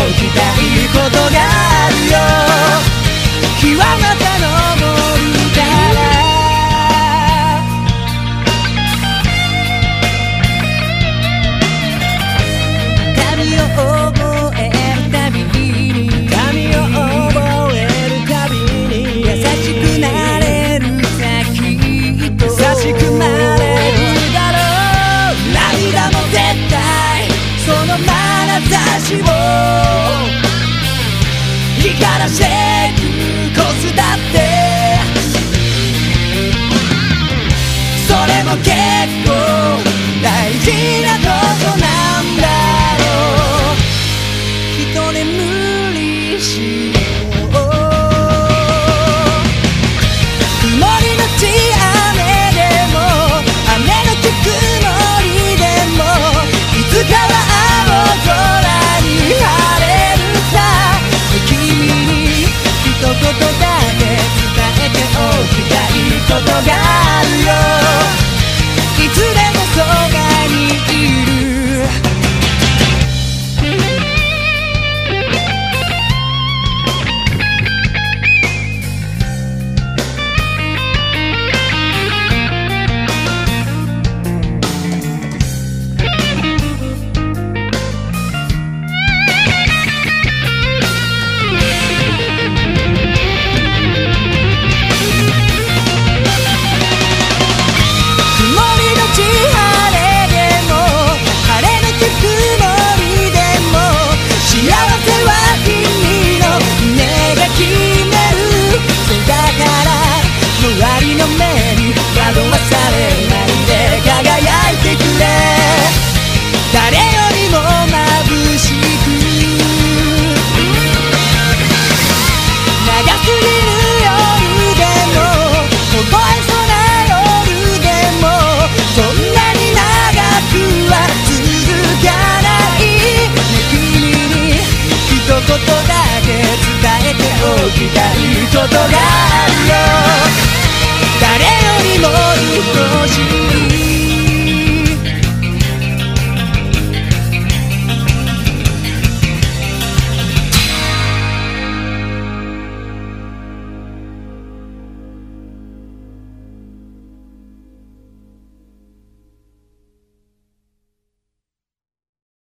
Hoje 10るよ。いつだことだけ伝えておきたいことがあるよ。誰よりも愛しい